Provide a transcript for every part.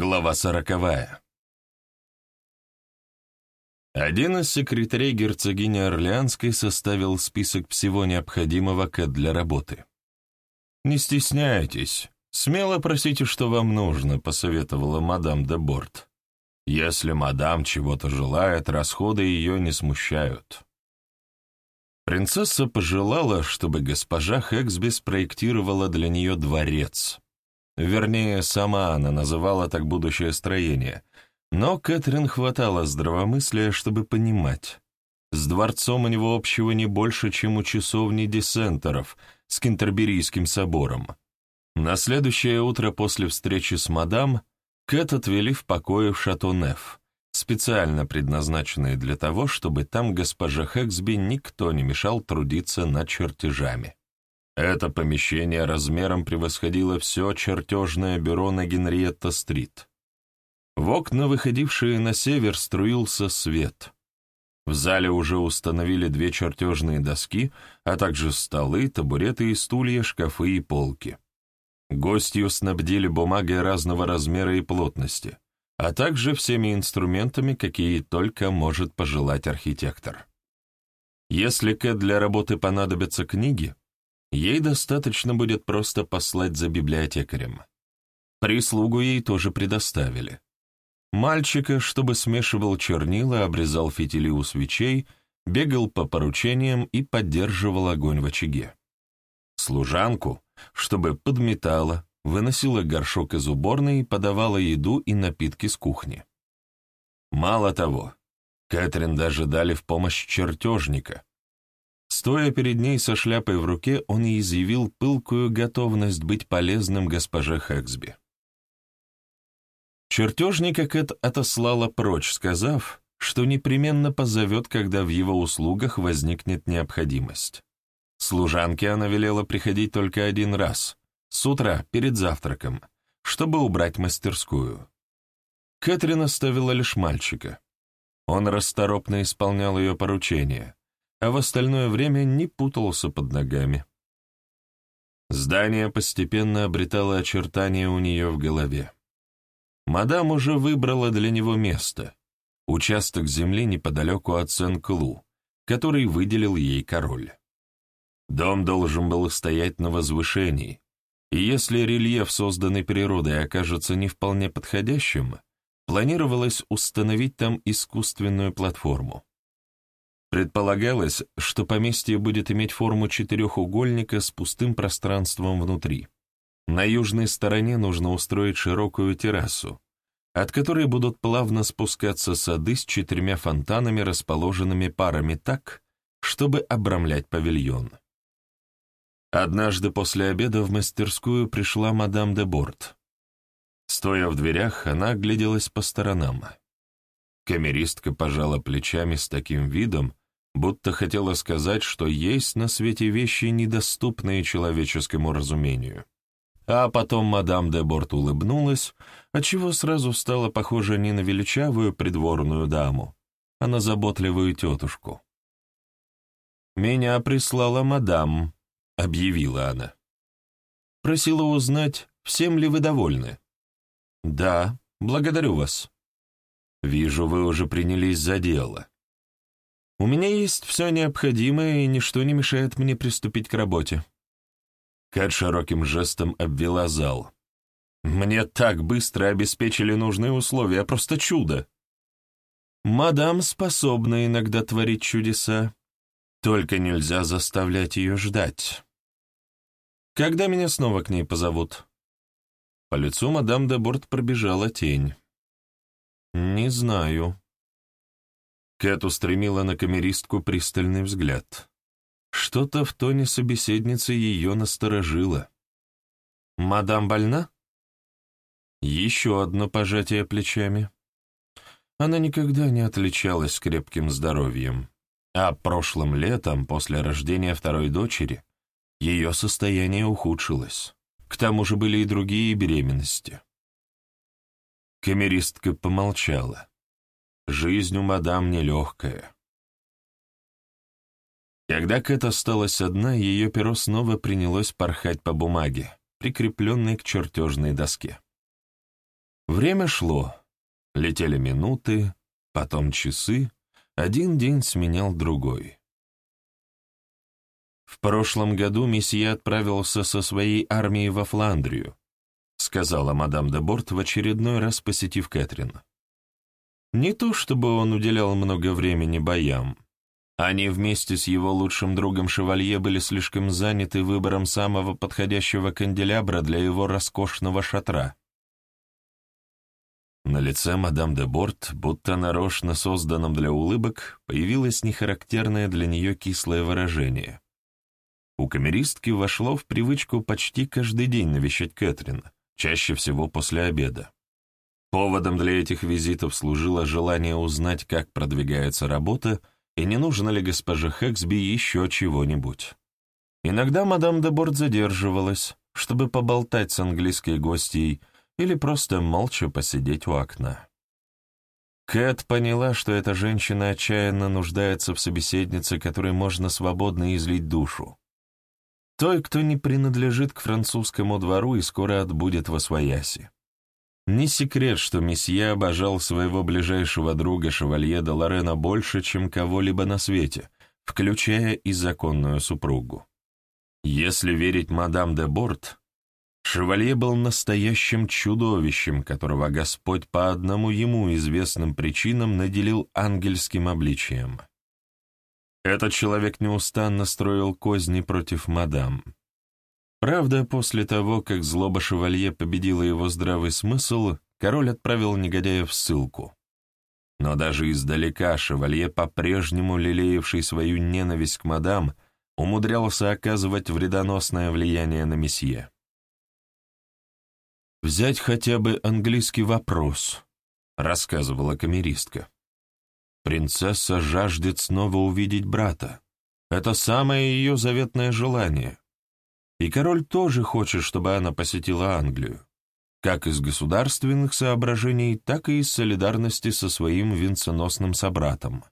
Глава сороковая. Один из секретарей герцогини Орлеанской составил список всего необходимого Кэт для работы. «Не стесняйтесь, смело просите, что вам нужно», — посоветовала мадам де Борт. «Если мадам чего-то желает, расходы ее не смущают». Принцесса пожелала, чтобы госпожа Хэксби спроектировала для нее дворец — Вернее, сама она называла так будущее строение. Но Кэтрин хватало здравомыслия, чтобы понимать. С дворцом у него общего не больше, чем у часовни десентеров с Кентерберийским собором. На следующее утро после встречи с мадам Кэт отвели в покое в Шато-Неф, специально предназначенные для того, чтобы там госпоже Хэксби никто не мешал трудиться над чертежами. Это помещение размером превосходило все чертежное бюро на Генриетта-стрит. В окна, выходившие на север, струился свет. В зале уже установили две чертежные доски, а также столы, табуреты и стулья, шкафы и полки. Гостью снабдили бумагой разного размера и плотности, а также всеми инструментами, какие только может пожелать архитектор. Если Кэт для работы понадобятся книги, Ей достаточно будет просто послать за библиотекарем. Прислугу ей тоже предоставили. Мальчика, чтобы смешивал чернила, обрезал фитили у свечей, бегал по поручениям и поддерживал огонь в очаге. Служанку, чтобы подметала, выносила горшок из уборной и подавала еду и напитки с кухни. Мало того, Кэтрин даже дали в помощь чертежника, Стоя перед ней со шляпой в руке, он и изъявил пылкую готовность быть полезным госпоже Хэксби. Чертежника Кэт отослала прочь, сказав, что непременно позовет, когда в его услугах возникнет необходимость. Служанке она велела приходить только один раз, с утра, перед завтраком, чтобы убрать мастерскую. Кэтрин оставила лишь мальчика. Он расторопно исполнял ее поручения, а в остальное время не путался под ногами. Здание постепенно обретало очертания у нее в голове. Мадам уже выбрала для него место — участок земли неподалеку от Сен-Клу, который выделил ей король. Дом должен был стоять на возвышении, и если рельеф, созданный природой, окажется не вполне подходящим, планировалось установить там искусственную платформу. Предполагалось, что поместье будет иметь форму четырехугольника с пустым пространством внутри. На южной стороне нужно устроить широкую террасу, от которой будут плавно спускаться сады с четырьмя фонтанами, расположенными парами так, чтобы обрамлять павильон. Однажды после обеда в мастерскую пришла мадам де Борт. Стоя в дверях, она огляделась по сторонам. Камеристка пожала плечами с таким видом, будто хотела сказать, что есть на свете вещи, недоступные человеческому разумению. А потом мадам де Борт улыбнулась, отчего сразу стала похожа не на величавую придворную даму, а на заботливую тетушку. «Меня прислала мадам», — объявила она. «Просила узнать, всем ли вы довольны?» «Да, благодарю вас». «Вижу, вы уже принялись за дело. У меня есть все необходимое, и ничто не мешает мне приступить к работе». Кэт широким жестом обвела зал. «Мне так быстро обеспечили нужные условия, просто чудо!» «Мадам способна иногда творить чудеса, только нельзя заставлять ее ждать. Когда меня снова к ней позовут?» По лицу мадам де Борт пробежала тень. «Не знаю», Кэт устремила на камеристку пристальный взгляд. Что-то в тоне собеседницы ее насторожило. «Мадам больна?» Еще одно пожатие плечами. Она никогда не отличалась крепким здоровьем, а прошлым летом, после рождения второй дочери, ее состояние ухудшилось. К тому же были и другие беременности. Камеристка помолчала. Жизнь у мадам нелегкая. Когда Кэт осталась одна, ее перо снова принялось порхать по бумаге, прикрепленной к чертежной доске. Время шло. Летели минуты, потом часы, один день сменял другой. В прошлом году месье отправился со своей армией во Фландрию, сказала мадам де Борт в очередной раз посетив Кэтрин. Не то чтобы он уделял много времени боям. Они вместе с его лучшим другом Шевалье были слишком заняты выбором самого подходящего канделябра для его роскошного шатра. На лице мадам де Борт, будто нарочно созданном для улыбок, появилось нехарактерное для нее кислое выражение. У камеристки вошло в привычку почти каждый день навещать Кэтрин, чаще всего после обеда. Поводом для этих визитов служило желание узнать, как продвигается работа и не нужно ли госпоже Хэксби еще чего-нибудь. Иногда мадам де Борт задерживалась, чтобы поболтать с английской гостьей или просто молча посидеть у окна. Кэт поняла, что эта женщина отчаянно нуждается в собеседнице, которой можно свободно излить душу. Той, кто не принадлежит к французскому двору и скоро отбудет во свояси. Не секрет, что месье обожал своего ближайшего друга шевалье де Лорена больше, чем кого-либо на свете, включая и законную супругу. Если верить мадам де Борт, Шевалье был настоящим чудовищем, которого Господь по одному ему известным причинам наделил ангельским обличием. Этот человек неустанно строил козни против мадам. Правда, после того, как злоба Шевалье победила его здравый смысл, король отправил негодяя в ссылку. Но даже издалека Шевалье, по-прежнему лелеявший свою ненависть к мадам, умудрялся оказывать вредоносное влияние на месье. «Взять хотя бы английский вопрос», — рассказывала камеристка. «Принцесса жаждет снова увидеть брата. Это самое ее заветное желание. И король тоже хочет, чтобы она посетила Англию, как из государственных соображений, так и из солидарности со своим венценосным собратом.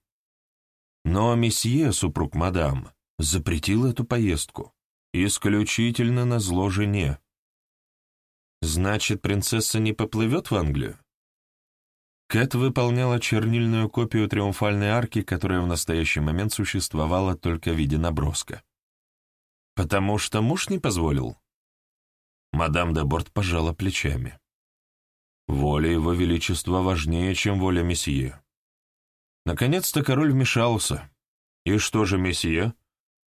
Но месье, супруг мадам, запретил эту поездку, исключительно на зло жене. Значит, принцесса не поплывет в Англию? Кэт выполняла чернильную копию триумфальной арки, которая в настоящий момент существовала только в виде наброска. «Потому что муж не позволил?» Мадам де Борт пожала плечами. «Воля его величества важнее, чем воля месье». Наконец-то король вмешался. «И что же месье?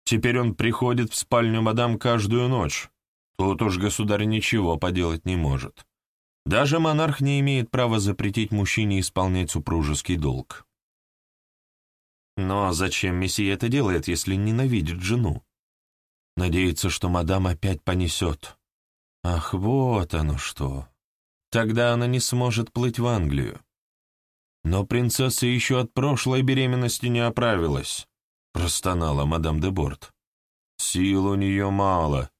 Теперь он приходит в спальню мадам каждую ночь. Тут уж государь ничего поделать не может. Даже монарх не имеет права запретить мужчине исполнять супружеский долг. Но зачем месье это делает, если ненавидит жену? Надеется, что мадам опять понесет. Ах, вот оно что. Тогда она не сможет плыть в Англию. Но принцесса еще от прошлой беременности не оправилась, простонала мадам де Борт. Сил у нее мало,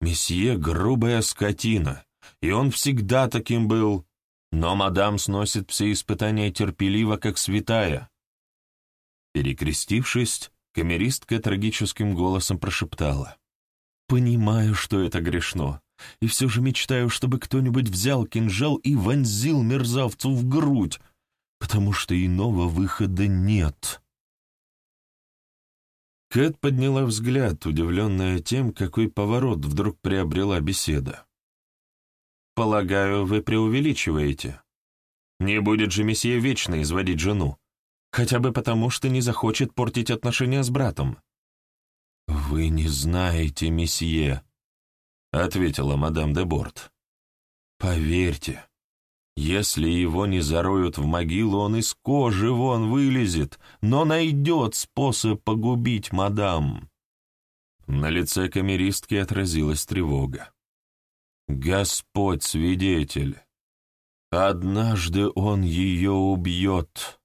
Месье — грубая скотина, и он всегда таким был, но мадам сносит все испытания терпеливо, как святая. Перекрестившись, камеристка трагическим голосом прошептала. «Понимаю, что это грешно, и все же мечтаю, чтобы кто-нибудь взял кинжал и вонзил мерзавцу в грудь, потому что иного выхода нет». Кэт подняла взгляд, удивленная тем, какой поворот вдруг приобрела беседа. «Полагаю, вы преувеличиваете. Не будет же месье вечно изводить жену, хотя бы потому, что не захочет портить отношения с братом». «Вы не знаете месье», — ответила мадам де Борт. «Поверьте, если его не зароют в могилу, он из кожи вон вылезет, но найдет способ погубить мадам. На лице камеристки отразилась тревога. Господь свидетель. Однажды он ее убьет.